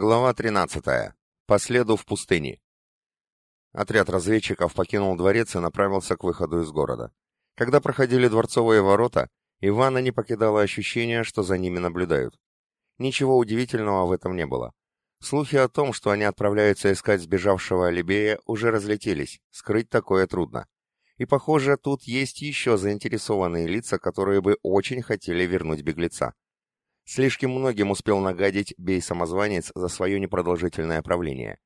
Глава 13. По следу в пустыне. Отряд разведчиков покинул дворец и направился к выходу из города. Когда проходили дворцовые ворота, Ивана не покидало ощущение, что за ними наблюдают. Ничего удивительного в этом не было. Слухи о том, что они отправляются искать сбежавшего Алибея, уже разлетелись, скрыть такое трудно. И, похоже, тут есть еще заинтересованные лица, которые бы очень хотели вернуть беглеца. Слишком многим успел нагадить бей-самозванец за свое непродолжительное правление.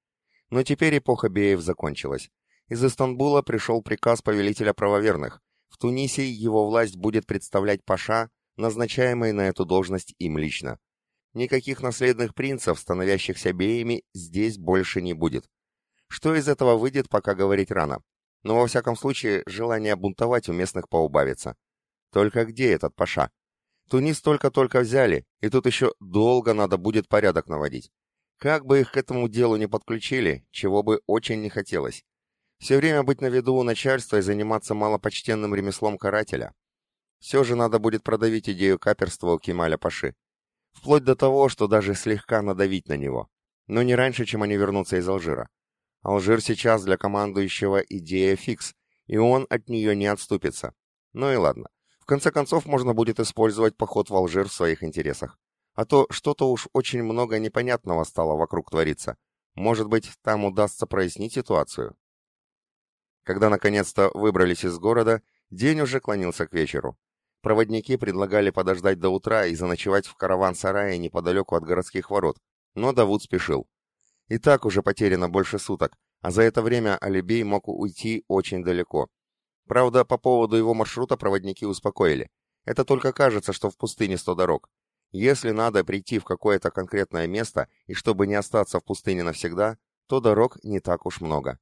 Но теперь эпоха беев закончилась. Из Истанбула пришел приказ повелителя правоверных. В Тунисе его власть будет представлять паша, назначаемый на эту должность им лично. Никаких наследных принцев, становящихся беями, здесь больше не будет. Что из этого выйдет, пока говорить рано. Но во всяком случае, желание бунтовать у местных поубавится. Только где этот паша? Тунис только-только взяли, и тут еще долго надо будет порядок наводить. Как бы их к этому делу не подключили, чего бы очень не хотелось. Все время быть на виду у начальства и заниматься малопочтенным ремеслом карателя. Все же надо будет продавить идею каперства у Кемаля Паши. Вплоть до того, что даже слегка надавить на него. Но не раньше, чем они вернутся из Алжира. Алжир сейчас для командующего идея фикс, и он от нее не отступится. Ну и ладно. В конце концов, можно будет использовать поход в Алжир в своих интересах. А то что-то уж очень много непонятного стало вокруг твориться. Может быть, там удастся прояснить ситуацию. Когда наконец-то выбрались из города, день уже клонился к вечеру. Проводники предлагали подождать до утра и заночевать в караван-сарае неподалеку от городских ворот, но Давуд спешил. И так уже потеряно больше суток, а за это время Алибей мог уйти очень далеко, Правда, по поводу его маршрута проводники успокоили. Это только кажется, что в пустыне сто дорог. Если надо прийти в какое-то конкретное место, и чтобы не остаться в пустыне навсегда, то дорог не так уж много.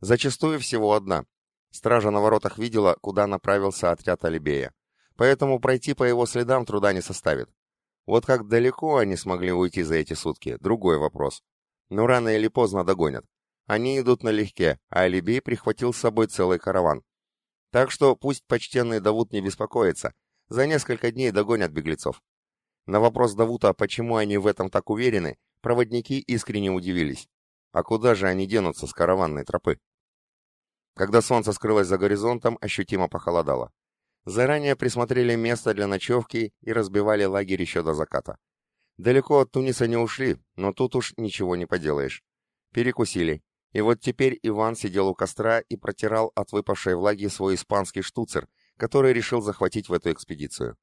Зачастую всего одна. Стража на воротах видела, куда направился отряд Алибея. Поэтому пройти по его следам труда не составит. Вот как далеко они смогли уйти за эти сутки, другой вопрос. Но рано или поздно догонят. Они идут налегке, а Алибей прихватил с собой целый караван. Так что пусть почтенный Давуд не беспокоится, за несколько дней догонят беглецов. На вопрос Давута, почему они в этом так уверены, проводники искренне удивились. А куда же они денутся с караванной тропы? Когда солнце скрылось за горизонтом, ощутимо похолодало. Заранее присмотрели место для ночевки и разбивали лагерь еще до заката. Далеко от Туниса не ушли, но тут уж ничего не поделаешь. Перекусили, и вот теперь Иван сидел у костра и протирал от выпавшей влаги свой испанский штуцер, который решил захватить в эту экспедицию.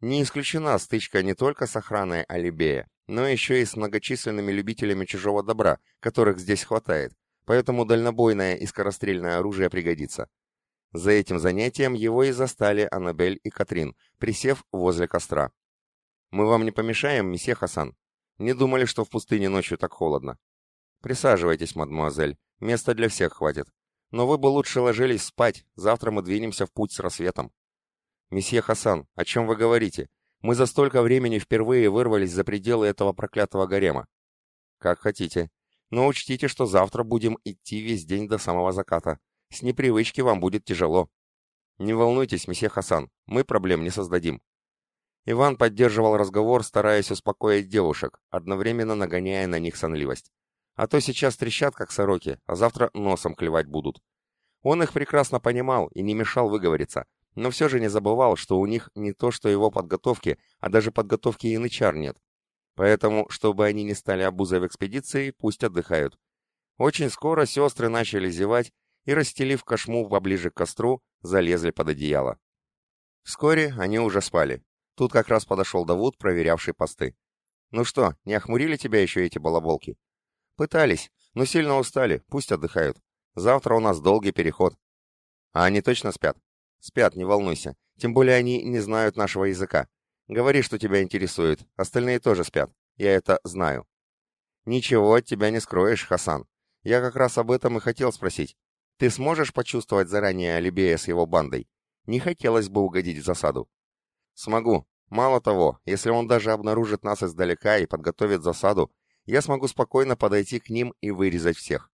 Не исключена стычка не только с охраной Алибея, но еще и с многочисленными любителями чужого добра, которых здесь хватает, поэтому дальнобойное и скорострельное оружие пригодится. За этим занятием его и застали Аннабель и Катрин, присев возле костра. «Мы вам не помешаем, месье Хасан? Не думали, что в пустыне ночью так холодно?» «Присаживайтесь, мадемуазель, места для всех хватит. Но вы бы лучше ложились спать, завтра мы двинемся в путь с рассветом». «Месье Хасан, о чем вы говорите? Мы за столько времени впервые вырвались за пределы этого проклятого гарема». «Как хотите. Но учтите, что завтра будем идти весь день до самого заката. С непривычки вам будет тяжело». «Не волнуйтесь, месье Хасан, мы проблем не создадим». Иван поддерживал разговор, стараясь успокоить девушек, одновременно нагоняя на них сонливость. А то сейчас трещат, как сороки, а завтра носом клевать будут. Он их прекрасно понимал и не мешал выговориться, но все же не забывал, что у них не то что его подготовки, а даже подготовки янычар нет. Поэтому, чтобы они не стали обузой в экспедиции, пусть отдыхают. Очень скоро сестры начали зевать и, расстелив кошму поближе к костру, залезли под одеяло. Вскоре они уже спали. Тут как раз подошел Давуд, проверявший посты. «Ну что, не охмурили тебя еще эти балаболки?» Пытались, но сильно устали, пусть отдыхают. Завтра у нас долгий переход. А они точно спят? Спят, не волнуйся. Тем более они не знают нашего языка. Говори, что тебя интересует. Остальные тоже спят. Я это знаю. Ничего от тебя не скроешь, Хасан. Я как раз об этом и хотел спросить. Ты сможешь почувствовать заранее Алибея с его бандой? Не хотелось бы угодить в засаду. Смогу. Мало того, если он даже обнаружит нас издалека и подготовит засаду, я смогу спокойно подойти к ним и вырезать всех.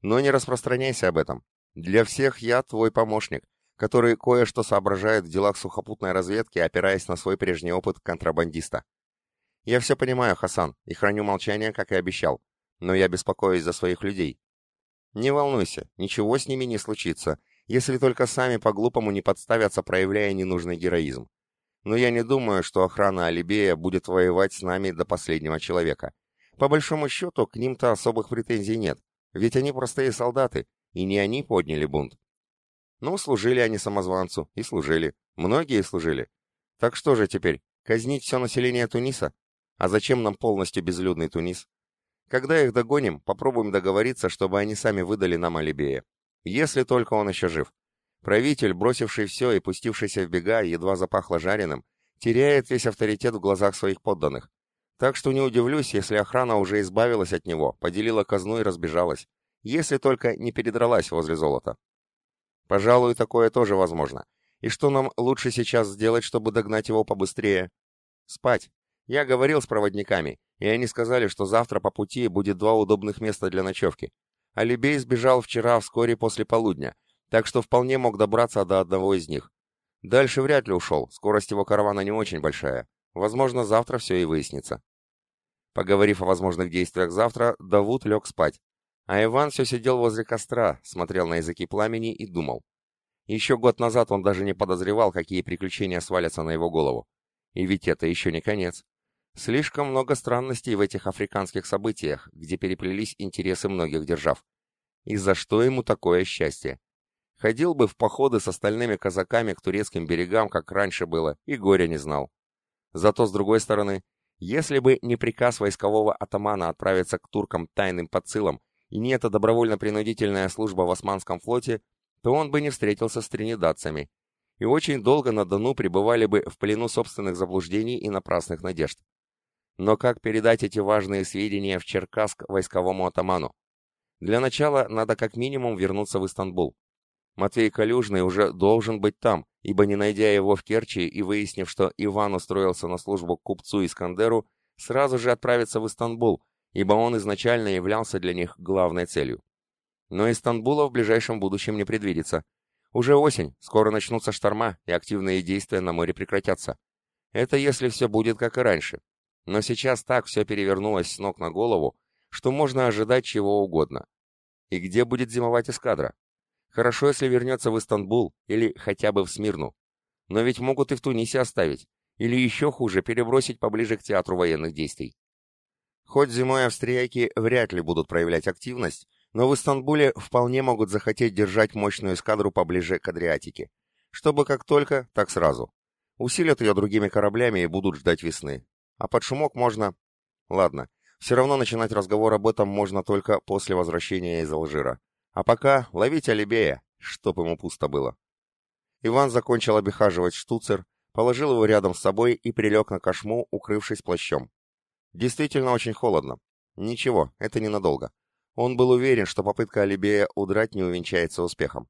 Но не распространяйся об этом. Для всех я твой помощник, который кое-что соображает в делах сухопутной разведки, опираясь на свой прежний опыт контрабандиста. Я все понимаю, Хасан, и храню молчание, как и обещал. Но я беспокоюсь за своих людей. Не волнуйся, ничего с ними не случится, если только сами по-глупому не подставятся, проявляя ненужный героизм. Но я не думаю, что охрана Алибея будет воевать с нами до последнего человека. По большому счету, к ним-то особых претензий нет, ведь они простые солдаты, и не они подняли бунт. Ну, служили они самозванцу, и служили. Многие служили. Так что же теперь, казнить все население Туниса? А зачем нам полностью безлюдный Тунис? Когда их догоним, попробуем договориться, чтобы они сами выдали нам Алибея. Если только он еще жив. Правитель, бросивший все и пустившийся в бега, едва запахло жареным, теряет весь авторитет в глазах своих подданных. Так что не удивлюсь, если охрана уже избавилась от него, поделила казну и разбежалась. Если только не передралась возле золота. Пожалуй, такое тоже возможно. И что нам лучше сейчас сделать, чтобы догнать его побыстрее? Спать. Я говорил с проводниками, и они сказали, что завтра по пути будет два удобных места для ночевки. Алибей сбежал вчера вскоре после полудня, так что вполне мог добраться до одного из них. Дальше вряд ли ушел, скорость его каравана не очень большая. Возможно, завтра все и выяснится. Поговорив о возможных действиях завтра, Давуд лег спать. А Иван все сидел возле костра, смотрел на языки пламени и думал. Еще год назад он даже не подозревал, какие приключения свалятся на его голову. И ведь это еще не конец. Слишком много странностей в этих африканских событиях, где переплелись интересы многих держав. И за что ему такое счастье? Ходил бы в походы с остальными казаками к турецким берегам, как раньше было, и горя не знал. Зато, с другой стороны, если бы не приказ войскового атамана отправиться к туркам тайным подсылом, и не эта добровольно-принудительная служба в Османском флоте, то он бы не встретился с тринидадцами, и очень долго на Дону пребывали бы в плену собственных заблуждений и напрасных надежд. Но как передать эти важные сведения в Черкасск войсковому атаману? Для начала надо как минимум вернуться в Истанбул. Матвей Калюжный уже должен быть там, ибо не найдя его в Керчи и выяснив, что Иван устроился на службу к купцу Искандеру, сразу же отправится в Истанбул, ибо он изначально являлся для них главной целью. Но Истанбула в ближайшем будущем не предвидится. Уже осень, скоро начнутся шторма, и активные действия на море прекратятся. Это если все будет как и раньше. Но сейчас так все перевернулось с ног на голову, что можно ожидать чего угодно. И где будет зимовать эскадра? Хорошо, если вернется в Истанбул или хотя бы в Смирну. Но ведь могут и в Тунисе оставить. Или еще хуже, перебросить поближе к театру военных действий. Хоть зимой австрияки вряд ли будут проявлять активность, но в Истанбуле вполне могут захотеть держать мощную эскадру поближе к Адриатике. Чтобы как только, так сразу. Усилят ее другими кораблями и будут ждать весны. А под шумок можно... Ладно, все равно начинать разговор об этом можно только после возвращения из Алжира. А пока ловить Алибея, чтоб ему пусто было. Иван закончил обихаживать штуцер, положил его рядом с собой и прилег на кошму, укрывшись плащом. Действительно очень холодно. Ничего, это ненадолго. Он был уверен, что попытка Алибея удрать не увенчается успехом.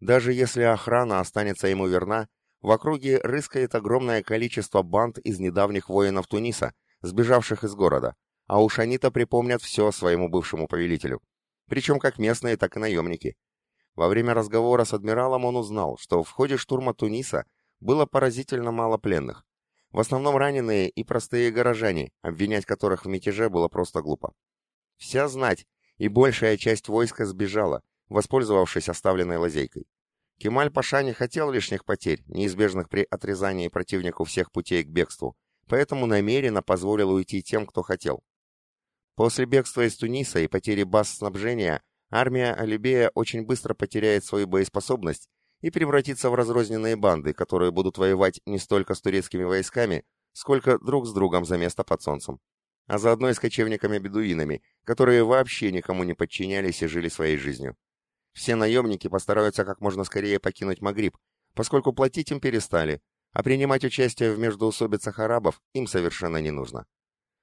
Даже если охрана останется ему верна, в округе рыскает огромное количество банд из недавних воинов Туниса, сбежавших из города, а уж они-то припомнят все своему бывшему повелителю причем как местные, так и наемники. Во время разговора с адмиралом он узнал, что в ходе штурма Туниса было поразительно мало пленных. В основном раненые и простые горожане, обвинять которых в мятеже было просто глупо. Вся знать и большая часть войска сбежала, воспользовавшись оставленной лазейкой. Кемаль-Паша не хотел лишних потерь, неизбежных при отрезании противнику всех путей к бегству, поэтому намеренно позволил уйти тем, кто хотел. После бегства из Туниса и потери баз снабжения армия Алибея очень быстро потеряет свою боеспособность и превратится в разрозненные банды, которые будут воевать не столько с турецкими войсками, сколько друг с другом за место под солнцем. А заодно и с кочевниками-бедуинами, которые вообще никому не подчинялись и жили своей жизнью. Все наемники постараются как можно скорее покинуть Магриб, поскольку платить им перестали, а принимать участие в междоусобицах арабов им совершенно не нужно.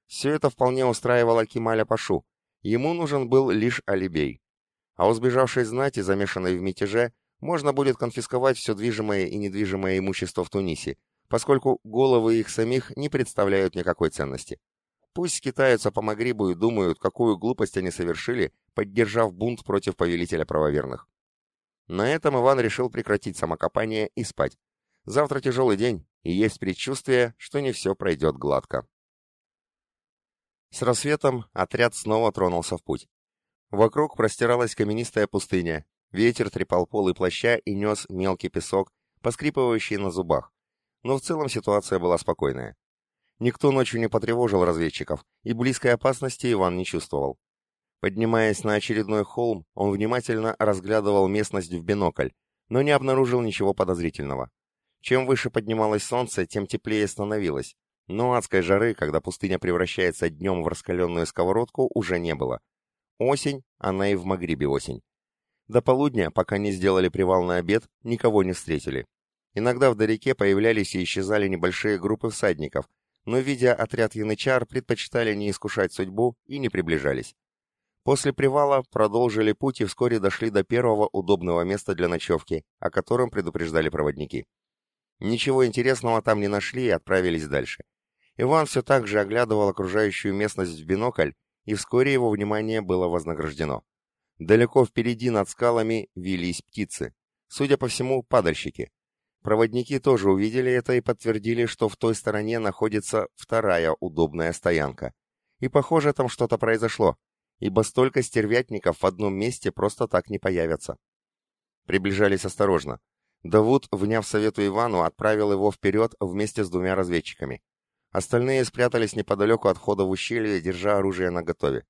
Все это вполне устраивало Кемаля Пашу. Ему нужен был лишь Алибей. А у сбежавшей знати, замешанной в мятеже, можно будет конфисковать все движимое и недвижимое имущество в Тунисе, поскольку головы их самих не представляют никакой ценности. Пусть скитаются по Магрибу и думают, какую глупость они совершили, поддержав бунт против повелителя правоверных. На этом Иван решил прекратить самокопание и спать. Завтра тяжелый день, и есть предчувствие, что не все пройдет гладко. С рассветом отряд снова тронулся в путь. Вокруг простиралась каменистая пустыня, ветер трепал полы плаща и нес мелкий песок, поскрипывающий на зубах. Но в целом ситуация была спокойная. Никто ночью не потревожил разведчиков, и близкой опасности Иван не чувствовал. Поднимаясь на очередной холм, он внимательно разглядывал местность в бинокль, но не обнаружил ничего подозрительного. Чем выше поднималось солнце, тем теплее становилось, но адской жары, когда пустыня превращается днем в раскаленную сковородку, уже не было. Осень, она и в Магрибе осень. До полудня, пока не сделали привал на обед, никого не встретили. Иногда вдалеке появлялись и исчезали небольшие группы всадников, но, видя отряд янычар, предпочитали не искушать судьбу и не приближались. После привала продолжили путь и вскоре дошли до первого удобного места для ночевки, о котором предупреждали проводники. Ничего интересного там не нашли и отправились дальше. Иван все так же оглядывал окружающую местность в бинокль, и вскоре его внимание было вознаграждено. Далеко впереди над скалами вились птицы. Судя по всему, падальщики. Проводники тоже увидели это и подтвердили, что в той стороне находится вторая удобная стоянка. И похоже, там что-то произошло, ибо столько стервятников в одном месте просто так не появятся. Приближались осторожно. Давуд, вняв совету Ивану, отправил его вперед вместе с двумя разведчиками. Остальные спрятались неподалеку от входа в ущелье, держа оружие наготове.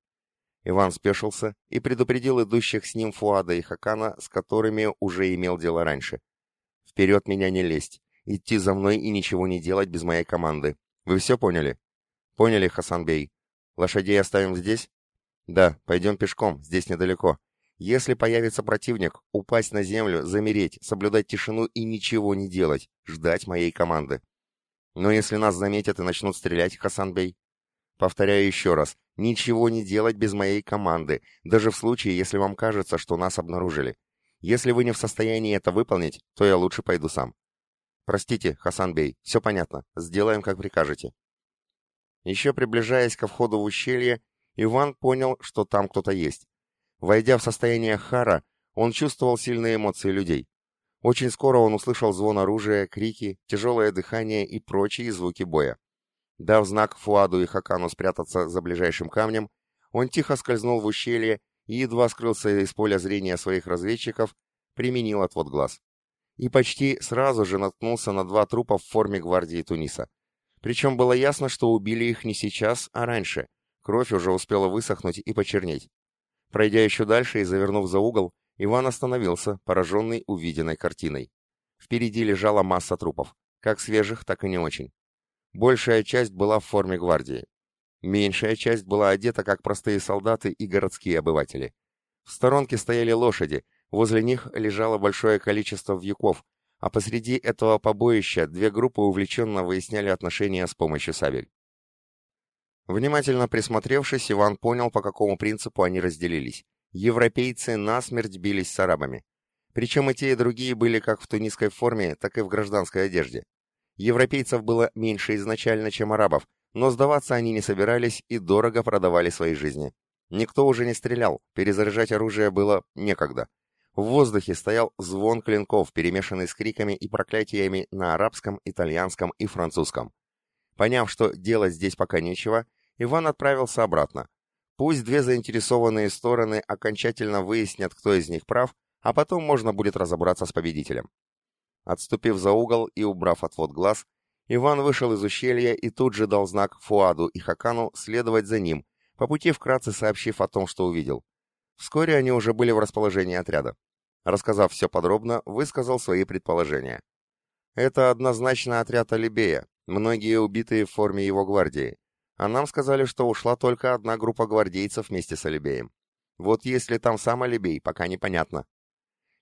Иван спешился и предупредил идущих с ним Фуада и Хакана, с которыми уже имел дело раньше. «Вперед меня не лезть, идти за мной и ничего не делать без моей команды. Вы все поняли?» «Поняли, Хасанбей. Лошадей оставим здесь?» «Да, пойдем пешком, здесь недалеко. Если появится противник, упасть на землю, замереть, соблюдать тишину и ничего не делать, ждать моей команды». Но если нас заметят и начнут стрелять, Хасанбей? Повторяю еще раз, ничего не делать без моей команды, даже в случае, если вам кажется, что нас обнаружили. Если вы не в состоянии это выполнить, то я лучше пойду сам. Простите, Хасанбей, все понятно, сделаем, как прикажете. Еще приближаясь ко входу в ущелье, Иван понял, что там кто-то есть. Войдя в состояние хара, он чувствовал сильные эмоции людей. Очень скоро он услышал звон оружия, крики, тяжелое дыхание и прочие звуки боя. Дав знак Фуаду и Хакану спрятаться за ближайшим камнем, он тихо скользнул в ущелье и едва скрылся из поля зрения своих разведчиков, применил отвод глаз. И почти сразу же наткнулся на два трупа в форме гвардии Туниса. Причем было ясно, что убили их не сейчас, а раньше. Кровь уже успела высохнуть и почернеть. Пройдя еще дальше и завернув за угол, Иван остановился, пораженный увиденной картиной. Впереди лежала масса трупов, как свежих, так и не очень. Большая часть была в форме гвардии. Меньшая часть была одета, как простые солдаты и городские обыватели. В сторонке стояли лошади, возле них лежало большое количество вьюков, а посреди этого побоища две группы увлеченно выясняли отношения с помощью сабель. Внимательно присмотревшись, Иван понял, по какому принципу они разделились европейцы насмерть бились с арабами. Причем и те, и другие были как в тунисской форме, так и в гражданской одежде. Европейцев было меньше изначально, чем арабов, но сдаваться они не собирались и дорого продавали свои жизни. Никто уже не стрелял, перезаряжать оружие было некогда. В воздухе стоял звон клинков, перемешанный с криками и проклятиями на арабском, итальянском и французском. Поняв, что делать здесь пока нечего, Иван отправился обратно, Пусть две заинтересованные стороны окончательно выяснят, кто из них прав, а потом можно будет разобраться с победителем. Отступив за угол и убрав отвод глаз, Иван вышел из ущелья и тут же дал знак Фуаду и Хакану следовать за ним, по пути вкратце сообщив о том, что увидел. Вскоре они уже были в расположении отряда. Рассказав все подробно, высказал свои предположения. Это однозначно отряд Алибея, многие убитые в форме его гвардии. А нам сказали, что ушла только одна группа гвардейцев вместе с Алибеем. Вот если там сам Алибей, пока непонятно.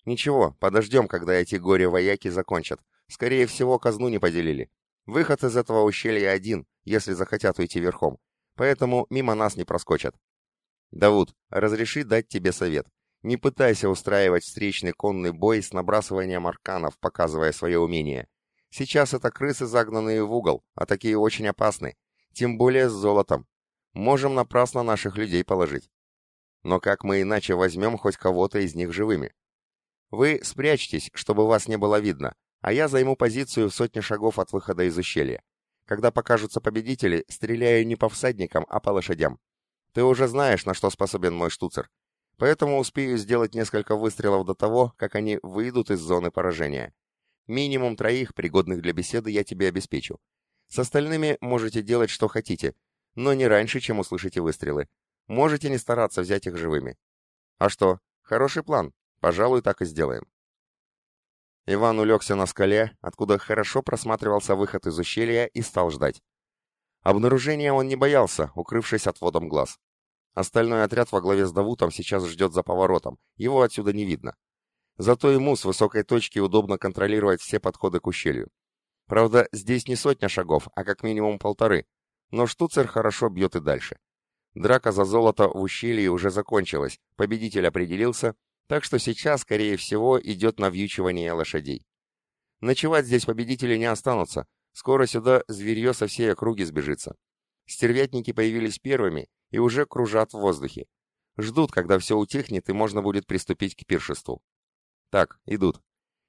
Ничего, подождем, когда эти горе-вояки закончат. Скорее всего, казну не поделили. Выход из этого ущелья один, если захотят уйти верхом. Поэтому мимо нас не проскочат. Давуд, разреши дать тебе совет. Не пытайся устраивать встречный конный бой с набрасыванием арканов, показывая свое умение. Сейчас это крысы, загнанные в угол, а такие очень опасны. Тем более с золотом. Можем напрасно наших людей положить. Но как мы иначе возьмем хоть кого-то из них живыми? Вы спрячьтесь, чтобы вас не было видно, а я займу позицию в сотне шагов от выхода из ущелья. Когда покажутся победители, стреляю не по всадникам, а по лошадям. Ты уже знаешь, на что способен мой штуцер. Поэтому успею сделать несколько выстрелов до того, как они выйдут из зоны поражения. Минимум троих, пригодных для беседы, я тебе обеспечу. С остальными можете делать, что хотите, но не раньше, чем услышите выстрелы. Можете не стараться взять их живыми. А что, хороший план. Пожалуй, так и сделаем. Иван улегся на скале, откуда хорошо просматривался выход из ущелья, и стал ждать. Обнаружения он не боялся, укрывшись отводом глаз. Остальной отряд во главе с Давутом сейчас ждет за поворотом, его отсюда не видно. Зато ему с высокой точки удобно контролировать все подходы к ущелью. Правда, здесь не сотня шагов, а как минимум полторы, но штуцер хорошо бьет и дальше. Драка за золото в ущелье уже закончилась, победитель определился, так что сейчас, скорее всего, идет навьючивание лошадей. Ночевать здесь победители не останутся, скоро сюда зверье со всей округи сбежится. Стервятники появились первыми и уже кружат в воздухе. Ждут, когда все утихнет и можно будет приступить к пиршеству. Так, идут.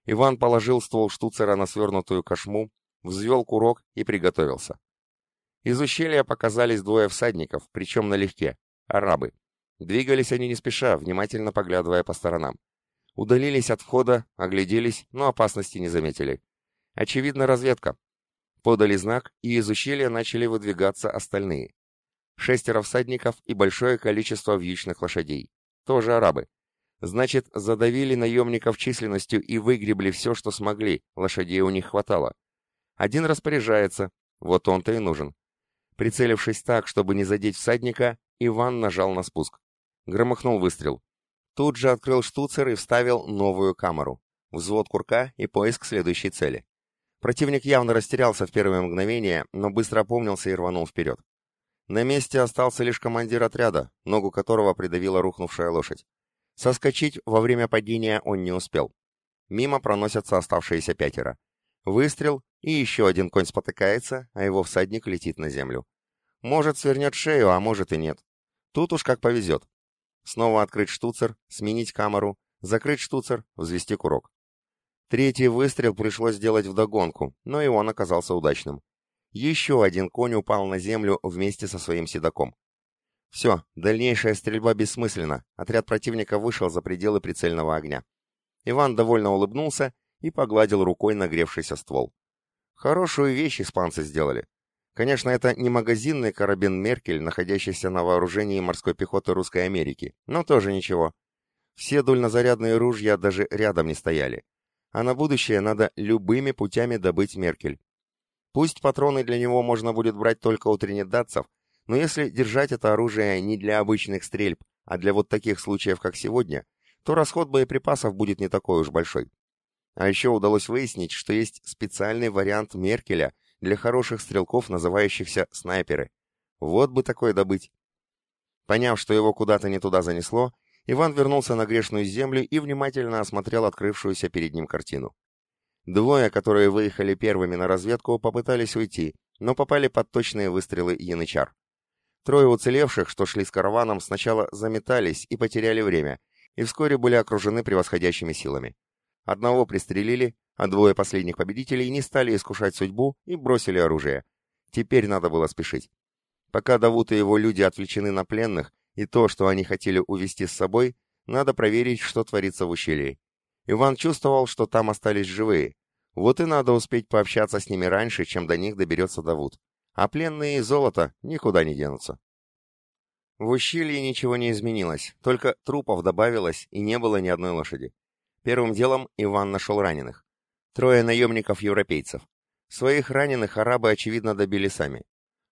Иван положил ствол штуцера на свернутую кошму, взвел курок и приготовился. Из ущелья показались двое всадников, причем налегке, арабы. Двигались они не спеша, внимательно поглядывая по сторонам. Удалились от входа, огляделись, но опасности не заметили. Очевидно, разведка. Подали знак, и из ущелья начали выдвигаться остальные. Шестеро всадников и большое количество вьючных лошадей. Тоже арабы. Значит, задавили наемников численностью и выгребли все, что смогли, лошадей у них хватало. Один распоряжается, вот он-то и нужен. Прицелившись так, чтобы не задеть всадника, Иван нажал на спуск. Громыхнул выстрел. Тут же открыл штуцер и вставил новую камеру. Взвод курка и поиск следующей цели. Противник явно растерялся в первые мгновения, но быстро опомнился и рванул вперед. На месте остался лишь командир отряда, ногу которого придавила рухнувшая лошадь. Соскочить во время падения он не успел. Мимо проносятся оставшиеся пятеро. Выстрел, и еще один конь спотыкается, а его всадник летит на землю. Может, свернет шею, а может и нет. Тут уж как повезет. Снова открыть штуцер, сменить камеру, закрыть штуцер, взвести курок. Третий выстрел пришлось сделать вдогонку, но и он оказался удачным. Еще один конь упал на землю вместе со своим седаком. Все, дальнейшая стрельба бессмысленна. Отряд противника вышел за пределы прицельного огня. Иван довольно улыбнулся и погладил рукой нагревшийся ствол. Хорошую вещь испанцы сделали. Конечно, это не магазинный карабин «Меркель», находящийся на вооружении морской пехоты Русской Америки, но тоже ничего. Все дульнозарядные ружья даже рядом не стояли. А на будущее надо любыми путями добыть «Меркель». Пусть патроны для него можно будет брать только у тринидадцев, но если держать это оружие не для обычных стрельб, а для вот таких случаев, как сегодня, то расход боеприпасов будет не такой уж большой. А еще удалось выяснить, что есть специальный вариант Меркеля для хороших стрелков, называющихся снайперы. Вот бы такое добыть. Поняв, что его куда-то не туда занесло, Иван вернулся на грешную землю и внимательно осмотрел открывшуюся перед ним картину. Двое, которые выехали первыми на разведку, попытались уйти, но попали под точные выстрелы янычар. Трое уцелевших, что шли с караваном, сначала заметались и потеряли время, и вскоре были окружены превосходящими силами. Одного пристрелили, а двое последних победителей не стали искушать судьбу и бросили оружие. Теперь надо было спешить. Пока Давут и его люди отвлечены на пленных, и то, что они хотели увести с собой, надо проверить, что творится в ущелье. Иван чувствовал, что там остались живые. Вот и надо успеть пообщаться с ними раньше, чем до них доберется Давуд. А пленные и золото никуда не денутся. В ущелье ничего не изменилось, только трупов добавилось и не было ни одной лошади. Первым делом Иван нашел раненых. Трое наемников-европейцев. Своих раненых арабы, очевидно, добили сами.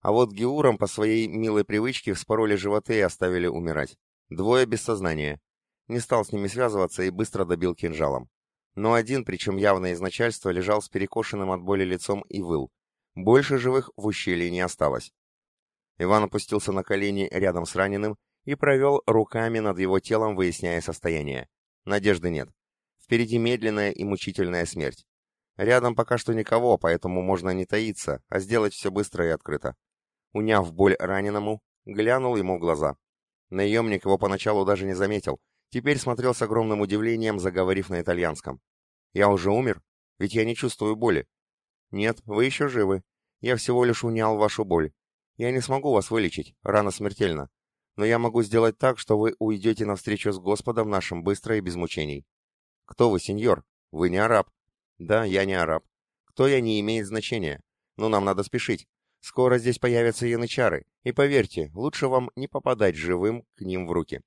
А вот Геурам по своей милой привычке вспороли животы и оставили умирать. Двое без сознания. Не стал с ними связываться и быстро добил кинжалом. Но один, причем явно из начальства, лежал с перекошенным от боли лицом и выл. Больше живых в ущелье не осталось. Иван опустился на колени рядом с раненым и провел руками над его телом, выясняя состояние. Надежды нет. Впереди медленная и мучительная смерть. Рядом пока что никого, поэтому можно не таиться, а сделать все быстро и открыто. Уняв боль раненому, глянул ему в глаза. Наемник его поначалу даже не заметил, Теперь смотрел с огромным удивлением, заговорив на итальянском. «Я уже умер? Ведь я не чувствую боли». «Нет, вы еще живы. Я всего лишь унял вашу боль. Я не смогу вас вылечить, рана смертельна. Но я могу сделать так, что вы уйдете навстречу с Господом нашим быстро и без мучений. Кто вы, сеньор? Вы не араб. Да, я не араб. Кто я, не имеет значения. Но нам надо спешить. Скоро здесь появятся янычары, и поверьте, лучше вам не попадать живым к ним в руки.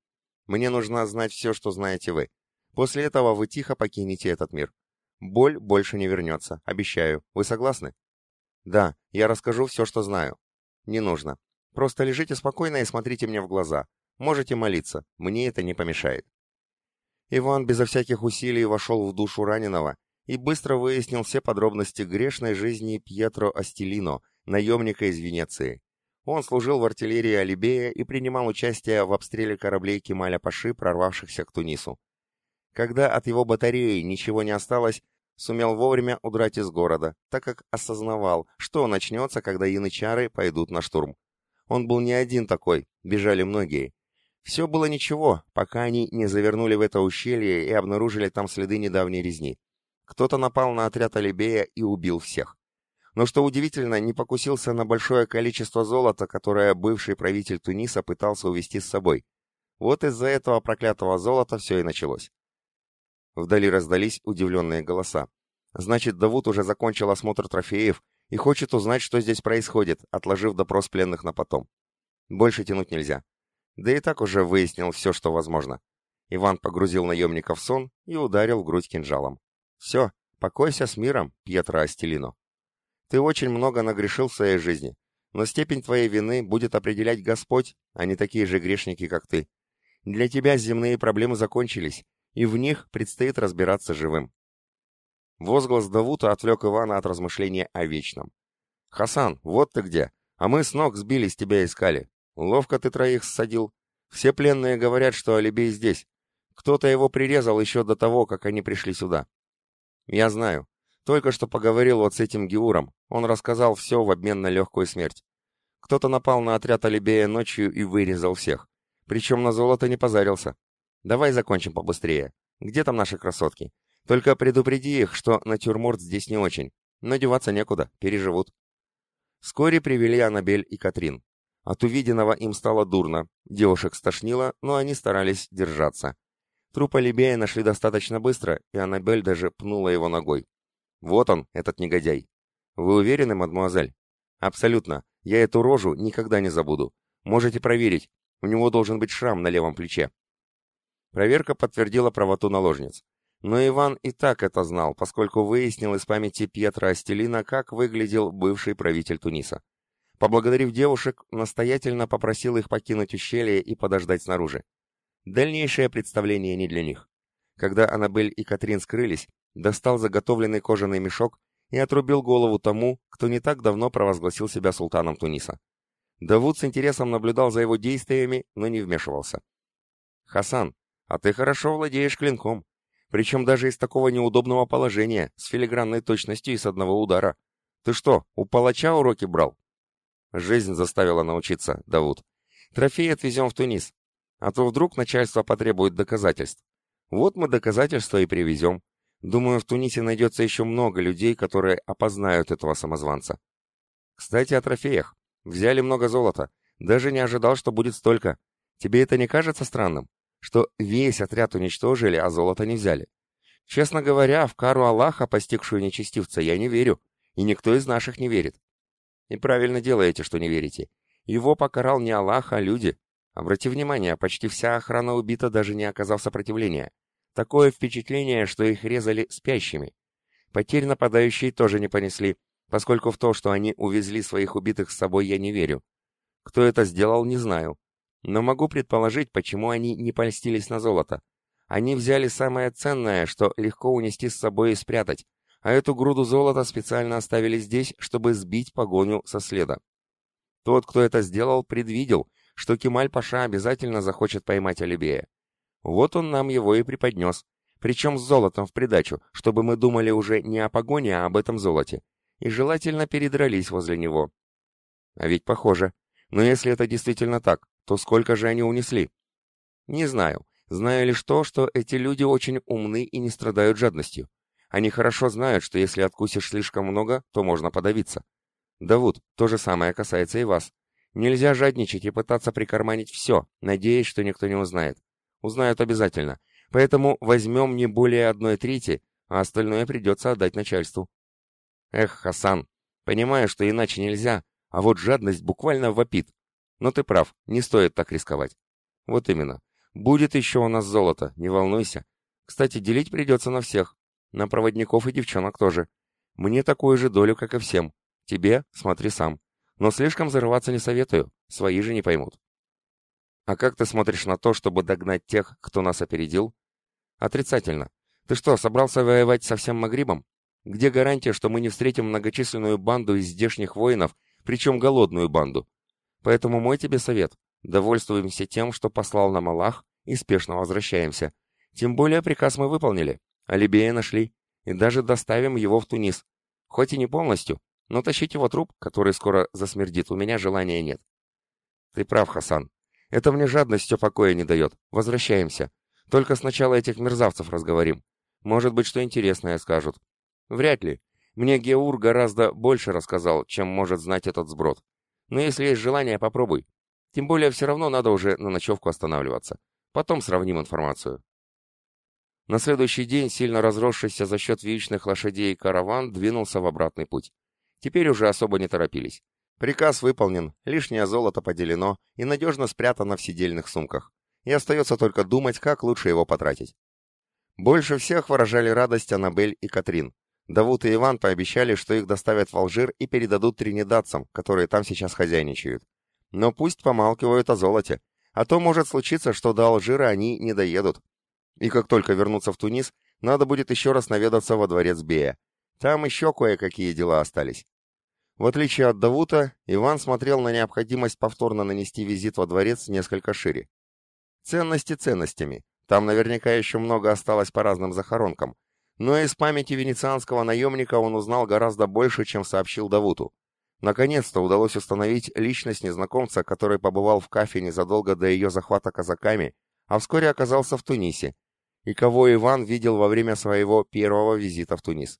Мне нужно знать все, что знаете вы. После этого вы тихо покинете этот мир. Боль больше не вернется, обещаю. Вы согласны? Да, я расскажу все, что знаю. Не нужно. Просто лежите спокойно и смотрите мне в глаза. Можете молиться, мне это не помешает. Иван безо всяких усилий вошел в душу раненого и быстро выяснил все подробности грешной жизни Пьетро Астелино, наемника из Венеции. Он служил в артиллерии Алибея и принимал участие в обстреле кораблей Кемаля Паши, прорвавшихся к Тунису. Когда от его батареи ничего не осталось, сумел вовремя удрать из города, так как осознавал, что начнется, когда янычары пойдут на штурм. Он был не один такой, бежали многие. Все было ничего, пока они не завернули в это ущелье и обнаружили там следы недавней резни. Кто-то напал на отряд Алибея и убил всех но, что удивительно, не покусился на большое количество золота, которое бывший правитель Туниса пытался увезти с собой. Вот из-за этого проклятого золота все и началось. Вдали раздались удивленные голоса. Значит, Давуд уже закончил осмотр трофеев и хочет узнать, что здесь происходит, отложив допрос пленных на потом. Больше тянуть нельзя. Да и так уже выяснил все, что возможно. Иван погрузил наемника в сон и ударил грудь кинжалом. «Все, покойся с миром, Пьетро Астелино». Ты очень много нагрешил в своей жизни, но степень твоей вины будет определять Господь, а не такие же грешники, как ты. Для тебя земные проблемы закончились, и в них предстоит разбираться живым. Возглас Давута отвлек Ивана от размышления о вечном. «Хасан, вот ты где! А мы с ног сбились, тебя искали. Ловко ты троих ссадил. Все пленные говорят, что Алибей здесь. Кто-то его прирезал еще до того, как они пришли сюда. Я знаю. Только что поговорил вот с этим Геуром. Он рассказал все в обмен на легкую смерть. Кто-то напал на отряд Алибея ночью и вырезал всех. Причем на золото не позарился. Давай закончим побыстрее. Где там наши красотки? Только предупреди их, что натюрморт здесь не очень. Но деваться некуда, переживут. Вскоре привели Анабель и Катрин. От увиденного им стало дурно. Девушек стошнило, но они старались держаться. Труп Алибея нашли достаточно быстро, и Анабель даже пнула его ногой. Вот он, этот негодяй. Вы уверены, мадмуазель? Абсолютно. Я эту рожу никогда не забуду. Можете проверить. У него должен быть шрам на левом плече. Проверка подтвердила правоту наложниц. Но Иван и так это знал, поскольку выяснил из памяти Пьетра Астелина, как выглядел бывший правитель Туниса. Поблагодарив девушек, настоятельно попросил их покинуть ущелье и подождать снаружи. Дальнейшее представление не для них. Когда Аннабель и Катрин скрылись, достал заготовленный кожаный мешок и отрубил голову тому, кто не так давно провозгласил себя султаном Туниса. Давуд с интересом наблюдал за его действиями, но не вмешивался. «Хасан, а ты хорошо владеешь клинком, причем даже из такого неудобного положения, с филигранной точностью и с одного удара. Ты что, у палача уроки брал?» «Жизнь заставила научиться, Давуд. Трофей отвезем в Тунис, а то вдруг начальство потребует доказательств. Вот мы доказательства и привезем. Думаю, в Тунисе найдется еще много людей, которые опознают этого самозванца. Кстати, о трофеях. Взяли много золота. Даже не ожидал, что будет столько. Тебе это не кажется странным? Что весь отряд уничтожили, а золото не взяли? Честно говоря, в кару Аллаха, постигшую нечестивца, я не верю. И никто из наших не верит. И правильно делаете, что не верите. Его покарал не Аллах, а люди. Обрати внимание, почти вся охрана убита, даже не оказав сопротивления. Такое впечатление, что их резали спящими. Потерь нападающие тоже не понесли, поскольку в то, что они увезли своих убитых с собой, я не верю. Кто это сделал, не знаю. Но могу предположить, почему они не польстились на золото. Они взяли самое ценное, что легко унести с собой и спрятать, а эту груду золота специально оставили здесь, чтобы сбить погоню со следа. Тот, кто это сделал, предвидел, что Кемаль-Паша обязательно захочет поймать Алибея. Вот он нам его и преподнес. Причем с золотом в придачу, чтобы мы думали уже не о погоне, а об этом золоте. И желательно передрались возле него. А ведь похоже. Но если это действительно так, то сколько же они унесли? Не знаю. Знаю лишь то, что эти люди очень умны и не страдают жадностью. Они хорошо знают, что если откусишь слишком много, то можно подавиться. Давуд, то же самое касается и вас. Нельзя жадничать и пытаться прикарманить все, надеясь, что никто не узнает. Узнают обязательно. Поэтому возьмем не более одной трети, а остальное придется отдать начальству. Эх, Хасан, понимаю, что иначе нельзя, а вот жадность буквально вопит. Но ты прав, не стоит так рисковать. Вот именно. Будет еще у нас золото, не волнуйся. Кстати, делить придется на всех. На проводников и девчонок тоже. Мне такую же долю, как и всем. Тебе смотри сам. Но слишком зарываться не советую, свои же не поймут. А как ты смотришь на то, чтобы догнать тех, кто нас опередил? Отрицательно. Ты что, собрался воевать со всем Магрибом? Где гарантия, что мы не встретим многочисленную банду из здешних воинов, причем голодную банду? Поэтому мой тебе совет. Довольствуемся тем, что послал нам Аллах, и спешно возвращаемся. Тем более приказ мы выполнили. Алибея нашли. И даже доставим его в Тунис. Хоть и не полностью, но тащить его труп, который скоро засмердит, у меня желания нет. Ты прав, Хасан. Это мне жадностью покоя не дает. Возвращаемся. Только сначала этих мерзавцев разговорим. Может быть, что интересное скажут. Вряд ли. Мне Геур гораздо больше рассказал, чем может знать этот сброд. Но если есть желание, попробуй. Тем более все равно надо уже на ночевку останавливаться. Потом сравним информацию. На следующий день сильно разросшийся за счет яичных лошадей караван двинулся в обратный путь. Теперь уже особо не торопились. Приказ выполнен, лишнее золото поделено и надежно спрятано в сидельных сумках. И остается только думать, как лучше его потратить. Больше всех выражали радость Аннабель и Катрин. Давуд и Иван пообещали, что их доставят в Алжир и передадут тринидадцам, которые там сейчас хозяйничают. Но пусть помалкивают о золоте, а то может случиться, что до Алжира они не доедут. И как только вернутся в Тунис, надо будет еще раз наведаться во дворец Бея. Там еще кое-какие дела остались. В отличие от Давута, Иван смотрел на необходимость повторно нанести визит во дворец несколько шире. Ценности ценностями. Там наверняка еще много осталось по разным захоронкам. Но из памяти венецианского наемника он узнал гораздо больше, чем сообщил Давуту. Наконец-то удалось установить личность незнакомца, который побывал в Кафе незадолго до ее захвата казаками, а вскоре оказался в Тунисе, и кого Иван видел во время своего первого визита в Тунис.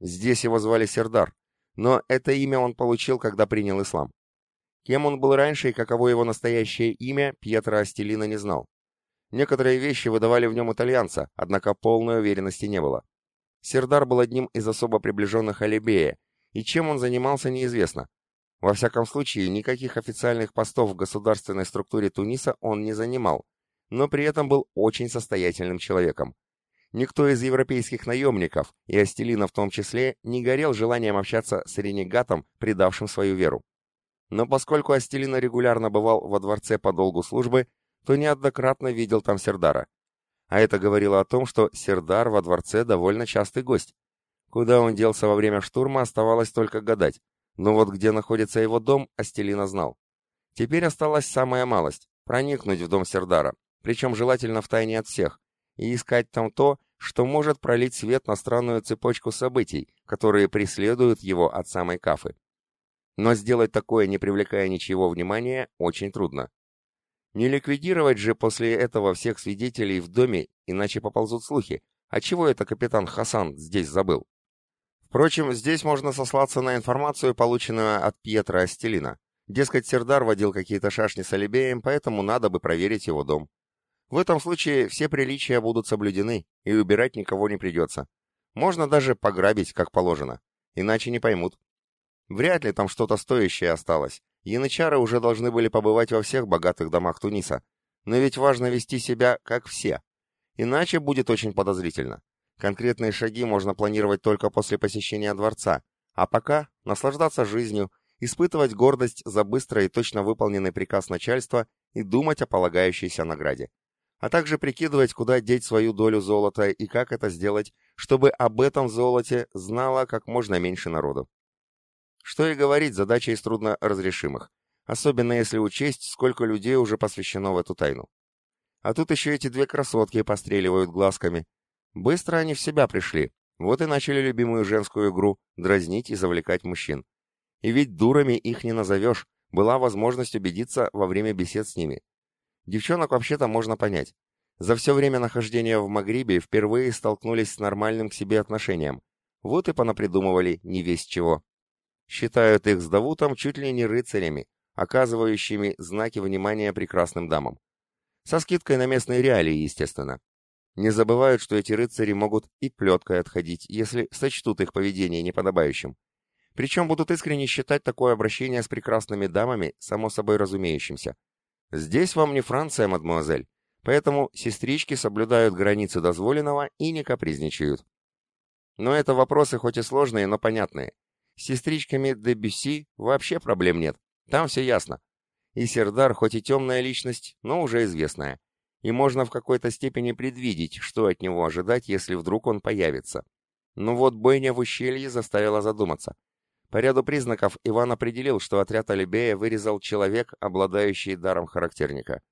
Здесь его звали Сердар, но это имя он получил, когда принял ислам. Кем он был раньше и каково его настоящее имя, Пьетро Астелина не знал. Некоторые вещи выдавали в нем итальянца, однако полной уверенности не было. Сердар был одним из особо приближенных Алибея, и чем он занимался, неизвестно. Во всяком случае, никаких официальных постов в государственной структуре Туниса он не занимал, но при этом был очень состоятельным человеком. Никто из европейских наемников, и Астелина в том числе, не горел желанием общаться с ренегатом, предавшим свою веру. Но поскольку Астелина регулярно бывал во дворце по долгу службы, то неоднократно видел там Сердара. А это говорило о том, что Сердар во дворце довольно частый гость. Куда он делся во время штурма, оставалось только гадать. Но вот где находится его дом, Астелина знал. Теперь осталась самая малость — проникнуть в дом Сердара, причем желательно втайне от всех, и искать там то, что может пролить свет на странную цепочку событий, которые преследуют его от самой Кафы. Но сделать такое, не привлекая ничего внимания, очень трудно. Не ликвидировать же после этого всех свидетелей в доме, иначе поползут слухи. А чего это капитан Хасан здесь забыл? Впрочем, здесь можно сослаться на информацию, полученную от Пьетра Астелина. Дескать, Сердар водил какие-то шашни с Алибеем, поэтому надо бы проверить его дом. В этом случае все приличия будут соблюдены, и убирать никого не придется. Можно даже пограбить, как положено. Иначе не поймут. Вряд ли там что-то стоящее осталось. Янычары уже должны были побывать во всех богатых домах Туниса. Но ведь важно вести себя, как все. Иначе будет очень подозрительно. Конкретные шаги можно планировать только после посещения дворца, а пока наслаждаться жизнью, испытывать гордость за быстро и точно выполненный приказ начальства и думать о полагающейся награде а также прикидывать, куда деть свою долю золота и как это сделать, чтобы об этом золоте знало как можно меньше народу. Что и говорить, задача из трудно разрешимых, особенно если учесть, сколько людей уже посвящено в эту тайну. А тут еще эти две красотки постреливают глазками. Быстро они в себя пришли, вот и начали любимую женскую игру — дразнить и завлекать мужчин. И ведь дурами их не назовешь, была возможность убедиться во время бесед с ними. Девчонок вообще-то можно понять. За все время нахождения в Магрибе впервые столкнулись с нормальным к себе отношением. Вот и понапридумывали не весь чего. Считают их с Давутом чуть ли не рыцарями, оказывающими знаки внимания прекрасным дамам. Со скидкой на местные реалии, естественно. Не забывают, что эти рыцари могут и плеткой отходить, если сочтут их поведение неподобающим. Причем будут искренне считать такое обращение с прекрасными дамами само собой разумеющимся. Здесь вам не Франция, мадмуазель, поэтому сестрички соблюдают границы дозволенного и не капризничают. Но это вопросы хоть и сложные, но понятные. С сестричками Дебюсси вообще проблем нет, там все ясно. И Сердар хоть и темная личность, но уже известная. И можно в какой-то степени предвидеть, что от него ожидать, если вдруг он появится. Но вот бойня в ущелье заставила задуматься. По ряду признаков Иван определил, что отряд Алибея вырезал человек, обладающий даром характерника.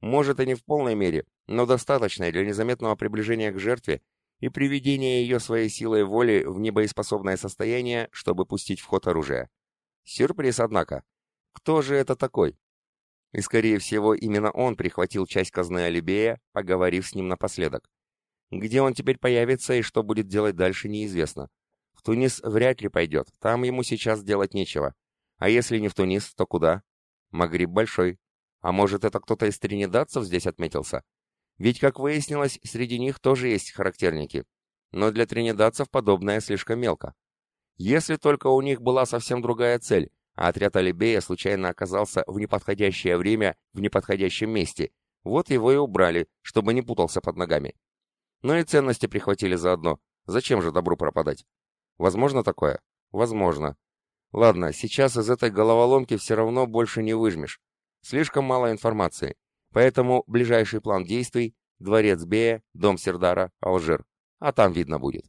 Может и не в полной мере, но достаточной для незаметного приближения к жертве и приведения ее своей силой воли в небоеспособное состояние, чтобы пустить в ход оружие. Сюрприз, однако. Кто же это такой? И, скорее всего, именно он прихватил часть казны Алибея, поговорив с ним напоследок. Где он теперь появится и что будет делать дальше, неизвестно. В Тунис вряд ли пойдет, там ему сейчас делать нечего. А если не в Тунис, то куда? Магриб большой. А может, это кто-то из тринидадцев здесь отметился? Ведь, как выяснилось, среди них тоже есть характерники. Но для тринидадцев подобное слишком мелко. Если только у них была совсем другая цель, а отряд Алибея случайно оказался в неподходящее время в неподходящем месте. Вот его и убрали, чтобы не путался под ногами. Ну и ценности прихватили заодно. Зачем же добру пропадать? Возможно такое? Возможно. Ладно, сейчас из этой головоломки все равно больше не выжмешь. Слишком мало информации. Поэтому ближайший план действий – дворец Бея, дом Сердара, Алжир. А там видно будет.